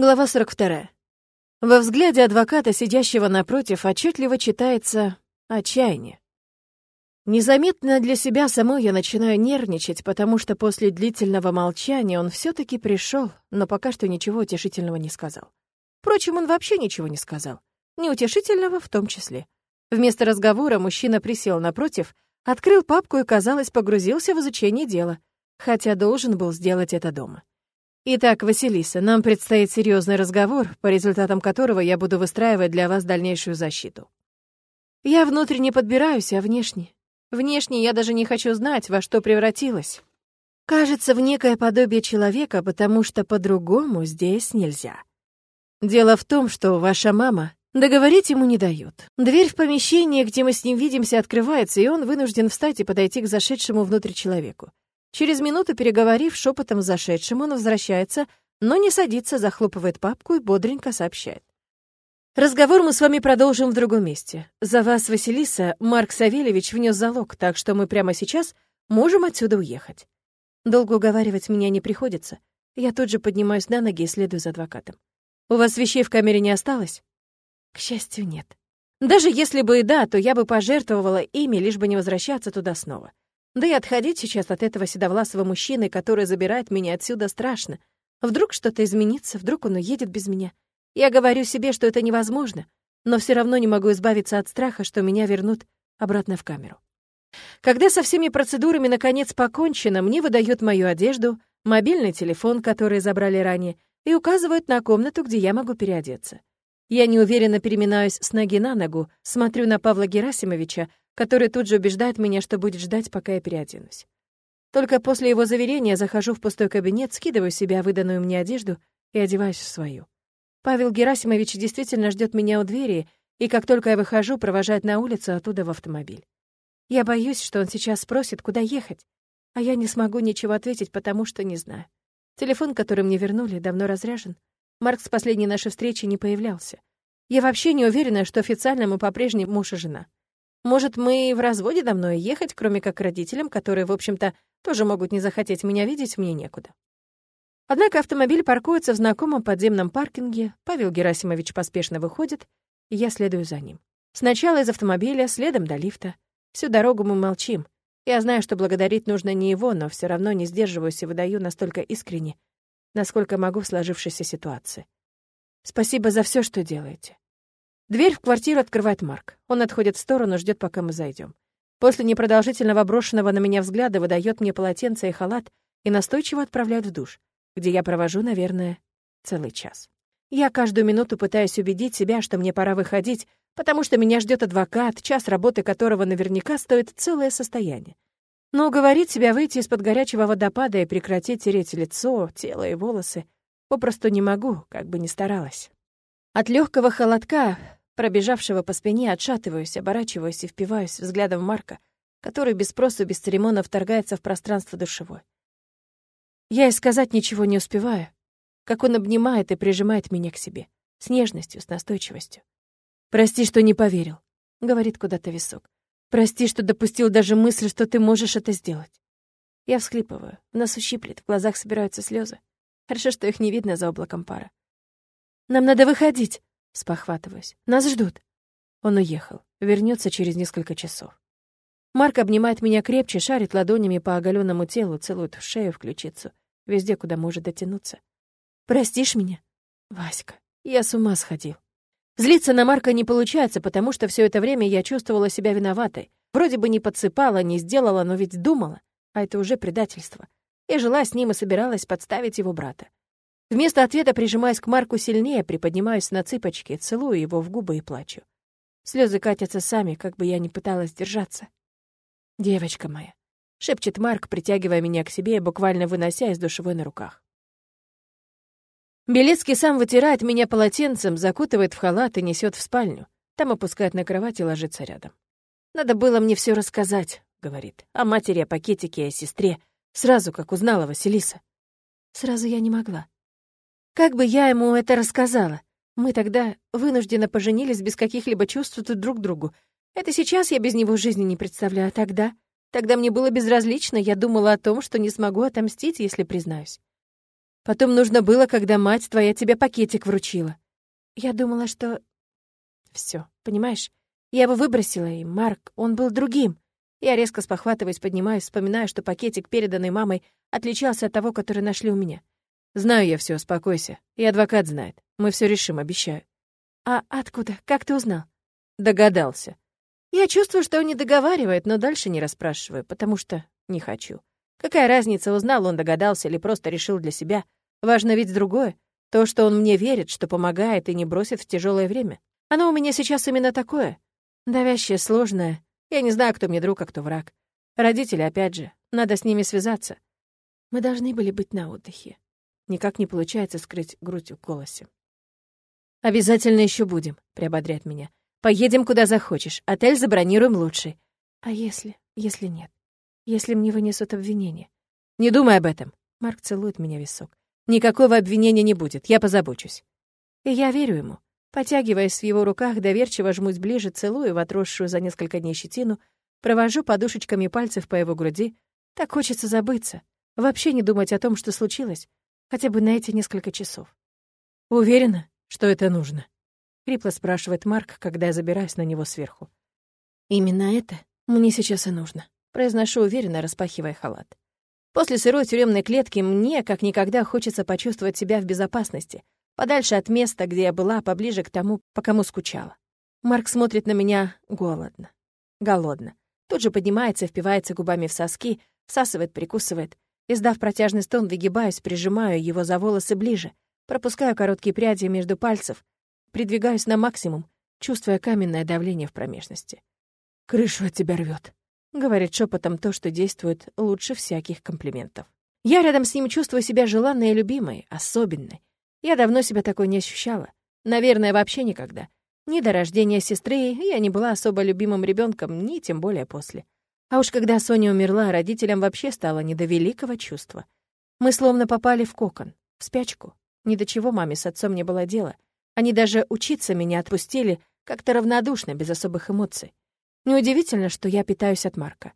Глава 42. Во взгляде адвоката, сидящего напротив, отчетливо читается отчаяние. Незаметно для себя самой я начинаю нервничать, потому что после длительного молчания он все таки пришел, но пока что ничего утешительного не сказал. Впрочем, он вообще ничего не сказал. Неутешительного в том числе. Вместо разговора мужчина присел напротив, открыл папку и, казалось, погрузился в изучение дела, хотя должен был сделать это дома. Итак, Василиса, нам предстоит серьезный разговор, по результатам которого я буду выстраивать для вас дальнейшую защиту. Я внутренне подбираюсь, а внешне? Внешне я даже не хочу знать, во что превратилась. Кажется, в некое подобие человека, потому что по-другому здесь нельзя. Дело в том, что ваша мама договорить ему не дает. Дверь в помещение, где мы с ним видимся, открывается, и он вынужден встать и подойти к зашедшему внутрь человеку. Через минуту, переговорив шепотом с зашедшим, он возвращается, но не садится, захлопывает папку и бодренько сообщает. Разговор мы с вами продолжим в другом месте. За вас, Василиса, Марк Савельевич внес залог, так что мы прямо сейчас можем отсюда уехать. Долго уговаривать меня не приходится. Я тут же поднимаюсь на ноги и следую за адвокатом. У вас вещей в камере не осталось? К счастью, нет. Даже если бы и да, то я бы пожертвовала ими, лишь бы не возвращаться туда снова. Да и отходить сейчас от этого седовласого мужчины, который забирает меня отсюда, страшно. Вдруг что-то изменится, вдруг он уедет без меня. Я говорю себе, что это невозможно, но все равно не могу избавиться от страха, что меня вернут обратно в камеру. Когда со всеми процедурами наконец покончено, мне выдают мою одежду, мобильный телефон, который забрали ранее, и указывают на комнату, где я могу переодеться. Я неуверенно переминаюсь с ноги на ногу, смотрю на Павла Герасимовича, который тут же убеждает меня, что будет ждать, пока я переоденусь. Только после его заверения захожу в пустой кабинет, скидываю себя выданную мне одежду и одеваюсь в свою. Павел Герасимович действительно ждет меня у двери, и как только я выхожу, провожает на улицу, оттуда в автомобиль. Я боюсь, что он сейчас спросит, куда ехать, а я не смогу ничего ответить, потому что не знаю. Телефон, который мне вернули, давно разряжен. Марк с последней нашей встречи не появлялся. Я вообще не уверена, что официально мы по-прежнему муж и жена. Может, мы в разводе давно и ехать, кроме как к родителям, которые, в общем-то, тоже могут не захотеть меня видеть, мне некуда. Однако автомобиль паркуется в знакомом подземном паркинге, Павел Герасимович поспешно выходит, и я следую за ним. Сначала из автомобиля, следом до лифта. Всю дорогу мы молчим. Я знаю, что благодарить нужно не его, но все равно не сдерживаюсь и выдаю настолько искренне, насколько могу в сложившейся ситуации. Спасибо за все, что делаете. Дверь в квартиру открывает Марк. Он отходит в сторону, ждет, пока мы зайдем. После непродолжительного брошенного на меня взгляда выдает мне полотенце и халат и настойчиво отправляет в душ, где я провожу, наверное, целый час. Я каждую минуту пытаюсь убедить себя, что мне пора выходить, потому что меня ждет адвокат, час работы которого наверняка стоит целое состояние. Но уговорить себя выйти из-под горячего водопада и прекратить тереть лицо, тело и волосы попросту не могу, как бы ни старалась. От легкого холодка Пробежавшего по спине отшатываюсь, оборачиваюсь и впиваюсь взглядом Марка, который без спросу, без церемона вторгается в пространство душевой. Я и сказать ничего не успеваю, как он обнимает и прижимает меня к себе, с нежностью, с настойчивостью. «Прости, что не поверил», — говорит куда-то висок. «Прости, что допустил даже мысль, что ты можешь это сделать». Я всхлипываю, нас ущиплет, в глазах собираются слезы. Хорошо, что их не видно за облаком пара. «Нам надо выходить», Спохватываюсь. Нас ждут. Он уехал. Вернется через несколько часов. Марк обнимает меня крепче, шарит ладонями по оголенному телу, целует в шею, в ключицу, везде, куда может дотянуться. «Простишь меня?» «Васька, я с ума сходил». Злиться на Марка не получается, потому что все это время я чувствовала себя виноватой. Вроде бы не подсыпала, не сделала, но ведь думала. А это уже предательство. Я жила с ним и собиралась подставить его брата. Вместо ответа прижимаюсь к Марку сильнее, приподнимаюсь на цыпочки, целую его в губы и плачу. Слезы катятся сами, как бы я ни пыталась держаться. «Девочка моя», — шепчет Марк, притягивая меня к себе и буквально вынося из душевой на руках. Белецкий сам вытирает меня полотенцем, закутывает в халат и несет в спальню. Там опускает на кровать и ложится рядом. «Надо было мне все рассказать», — говорит, — «о матери, о пакетике, о сестре, сразу, как узнала Василиса». Сразу я не могла. Как бы я ему это рассказала? Мы тогда вынужденно поженились без каких-либо чувств друг к другу. Это сейчас я без него жизни не представляю, а тогда? Тогда мне было безразлично, я думала о том, что не смогу отомстить, если признаюсь. Потом нужно было, когда мать твоя тебе пакетик вручила. Я думала, что... Все, понимаешь? Я его выбросила, и Марк, он был другим. Я резко спохватываюсь, поднимаюсь, вспоминаю, что пакетик, переданный мамой, отличался от того, который нашли у меня. Знаю я все, успокойся. И адвокат знает. Мы все решим, обещаю. А откуда? Как ты узнал? Догадался. Я чувствую, что он не договаривает, но дальше не расспрашиваю, потому что не хочу. Какая разница, узнал он, догадался или просто решил для себя? Важно ведь другое. То, что он мне верит, что помогает и не бросит в тяжелое время. Оно у меня сейчас именно такое. Давящее, сложное. Я не знаю, кто мне друг, а кто враг. Родители, опять же. Надо с ними связаться. Мы должны были быть на отдыхе. Никак не получается скрыть грудь в голосе. «Обязательно еще будем», — приободряет меня. «Поедем куда захочешь. Отель забронируем лучший». «А если? Если нет? Если мне вынесут обвинение?» «Не думай об этом». Марк целует меня в висок. «Никакого обвинения не будет. Я позабочусь». И я верю ему. Потягиваясь в его руках, доверчиво жмусь ближе, целую в отросшую за несколько дней щетину, провожу подушечками пальцев по его груди. Так хочется забыться, вообще не думать о том, что случилось, хотя бы на эти несколько часов. Уверена, что это нужно?» — хрипло спрашивает Марк, когда я забираюсь на него сверху. «Именно это мне сейчас и нужно», — произношу уверенно, распахивая халат. После сырой тюремной клетки мне, как никогда, хочется почувствовать себя в безопасности, подальше от места, где я была, поближе к тому, по кому скучала. Марк смотрит на меня голодно, голодно. Тут же поднимается, впивается губами в соски, всасывает, прикусывает. Издав протяжный стон, выгибаюсь, прижимаю его за волосы ближе — Пропускаю короткие пряди между пальцев, придвигаюсь на максимум, чувствуя каменное давление в промежности. «Крышу от тебя рвет», — говорит шепотом то, что действует лучше всяких комплиментов. Я рядом с ним чувствую себя желанной и любимой, особенной. Я давно себя такой не ощущала. Наверное, вообще никогда. Ни до рождения сестры я не была особо любимым ребенком, ни тем более после. А уж когда Соня умерла, родителям вообще стало не до великого чувства. Мы словно попали в кокон, в спячку. Ни до чего маме с отцом не было дела. Они даже учиться меня отпустили как-то равнодушно, без особых эмоций. Неудивительно, что я питаюсь от Марка.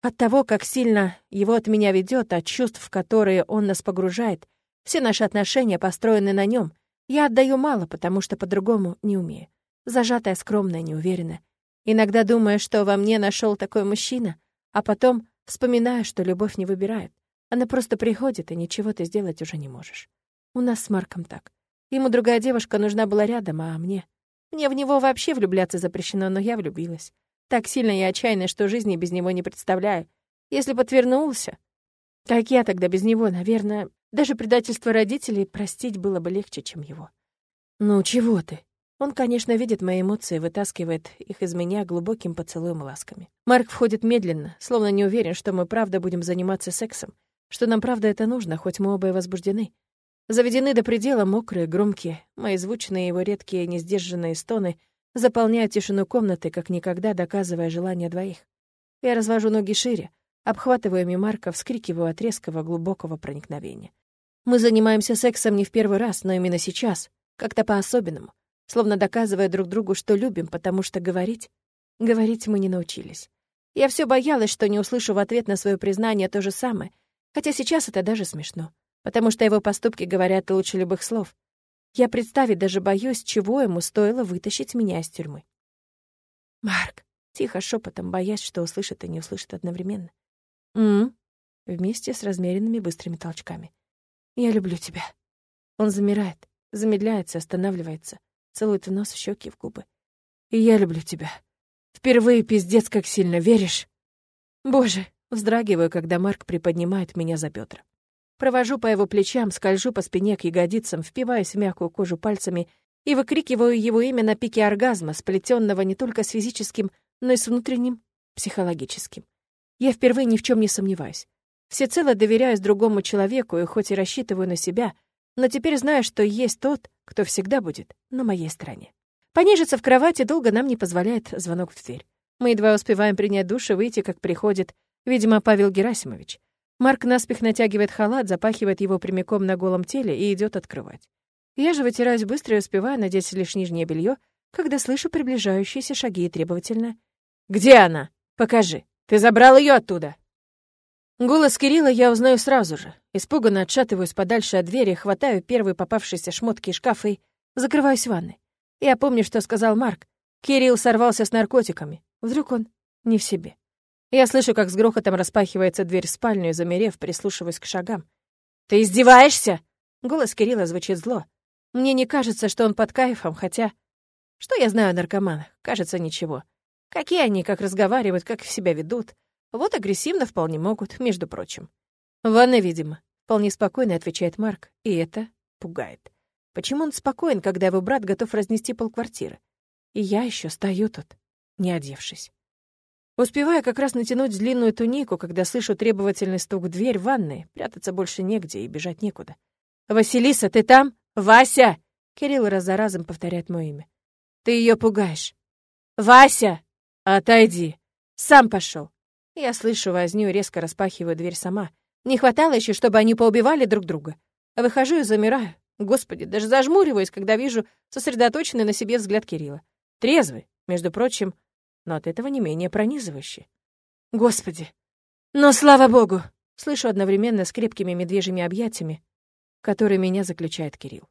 От того, как сильно его от меня ведет, от чувств, в которые он нас погружает, все наши отношения построены на нем. Я отдаю мало, потому что по-другому не умею. Зажатая, скромная, неуверенная. Иногда думаю, что во мне нашел такой мужчина, а потом вспоминаю, что любовь не выбирает. Она просто приходит, и ничего ты сделать уже не можешь. У нас с Марком так. Ему другая девушка нужна была рядом, а мне... Мне в него вообще влюбляться запрещено, но я влюбилась. Так сильно и отчаянно, что жизни без него не представляю. Если подвернулся, как я тогда без него, наверное, даже предательство родителей простить было бы легче, чем его. Ну, чего ты? Он, конечно, видит мои эмоции, вытаскивает их из меня глубоким поцелуем и ласками. Марк входит медленно, словно не уверен, что мы правда будем заниматься сексом, что нам правда это нужно, хоть мы оба и возбуждены. Заведены до предела мокрые, громкие, мои звучные его редкие, несдержанные стоны заполняют тишину комнаты, как никогда доказывая желание двоих. Я развожу ноги шире, обхватываю Мимарка, вскрикиваю от резкого, глубокого проникновения. Мы занимаемся сексом не в первый раз, но именно сейчас, как-то по-особенному, словно доказывая друг другу, что любим, потому что говорить... Говорить мы не научились. Я все боялась, что не услышу в ответ на свое признание то же самое, хотя сейчас это даже смешно потому что его поступки говорят лучше любых слов. Я представить даже боюсь, чего ему стоило вытащить меня из тюрьмы. «Марк!» — тихо, шепотом, боясь, что услышит и не услышит одновременно. «М-м-м!» вместе с размеренными быстрыми толчками. «Я люблю тебя». Он замирает, замедляется, останавливается, целует в нос, в щеки, в губы. «И я люблю тебя. Впервые пиздец как сильно, веришь?» «Боже!» — вздрагиваю, когда Марк приподнимает меня за бедра. Провожу по его плечам, скольжу по спине к ягодицам, впиваясь в мягкую кожу пальцами и выкрикиваю его имя на пике оргазма, сплетенного не только с физическим, но и с внутренним, психологическим. Я впервые ни в чем не сомневаюсь. Всецело доверяюсь другому человеку и хоть и рассчитываю на себя, но теперь знаю, что есть тот, кто всегда будет на моей стороне. Понежиться в кровати долго нам не позволяет звонок в дверь. Мы едва успеваем принять душ и выйти, как приходит, видимо, Павел Герасимович. Марк наспех натягивает халат, запахивает его прямиком на голом теле и идет открывать. Я же вытираюсь быстро и успеваю надеть лишь нижнее белье, когда слышу приближающиеся шаги и требовательно. «Где она? Покажи! Ты забрал ее оттуда!» Голос Кирилла я узнаю сразу же. Испуганно отшатываюсь подальше от двери, хватаю первые попавшиеся шмотки из шкафа и закрываюсь в ванной. Я помню, что сказал Марк. Кирилл сорвался с наркотиками. Вдруг он не в себе. Я слышу, как с грохотом распахивается дверь в спальню замерев, прислушиваюсь к шагам. «Ты издеваешься?» Голос Кирилла звучит зло. Мне не кажется, что он под кайфом, хотя... Что я знаю о наркоманах? Кажется, ничего. Какие они, как разговаривают, как себя ведут. Вот агрессивно вполне могут, между прочим. Ванна, видимо. Вполне спокойно отвечает Марк, и это пугает. Почему он спокоен, когда его брат готов разнести полквартиры? И я еще стою тут, не одевшись. Успеваю как раз натянуть длинную тунику, когда слышу требовательный стук в дверь ванной. Прятаться больше негде и бежать некуда. «Василиса, ты там? Вася!» Кирилл раз за разом повторяет мое имя. «Ты ее пугаешь». «Вася! Отойди! Сам пошел. Я слышу возню, резко распахиваю дверь сама. Не хватало еще, чтобы они поубивали друг друга. Выхожу и замираю. Господи, даже зажмуриваюсь, когда вижу сосредоточенный на себе взгляд Кирилла. Трезвый, между прочим, но от этого не менее пронизывающий. Господи! Но слава богу! Слышу одновременно с крепкими медвежьими объятиями, которые меня заключает Кирилл.